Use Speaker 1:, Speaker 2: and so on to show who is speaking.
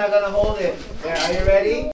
Speaker 1: not gonna hold it. There, Are you ready?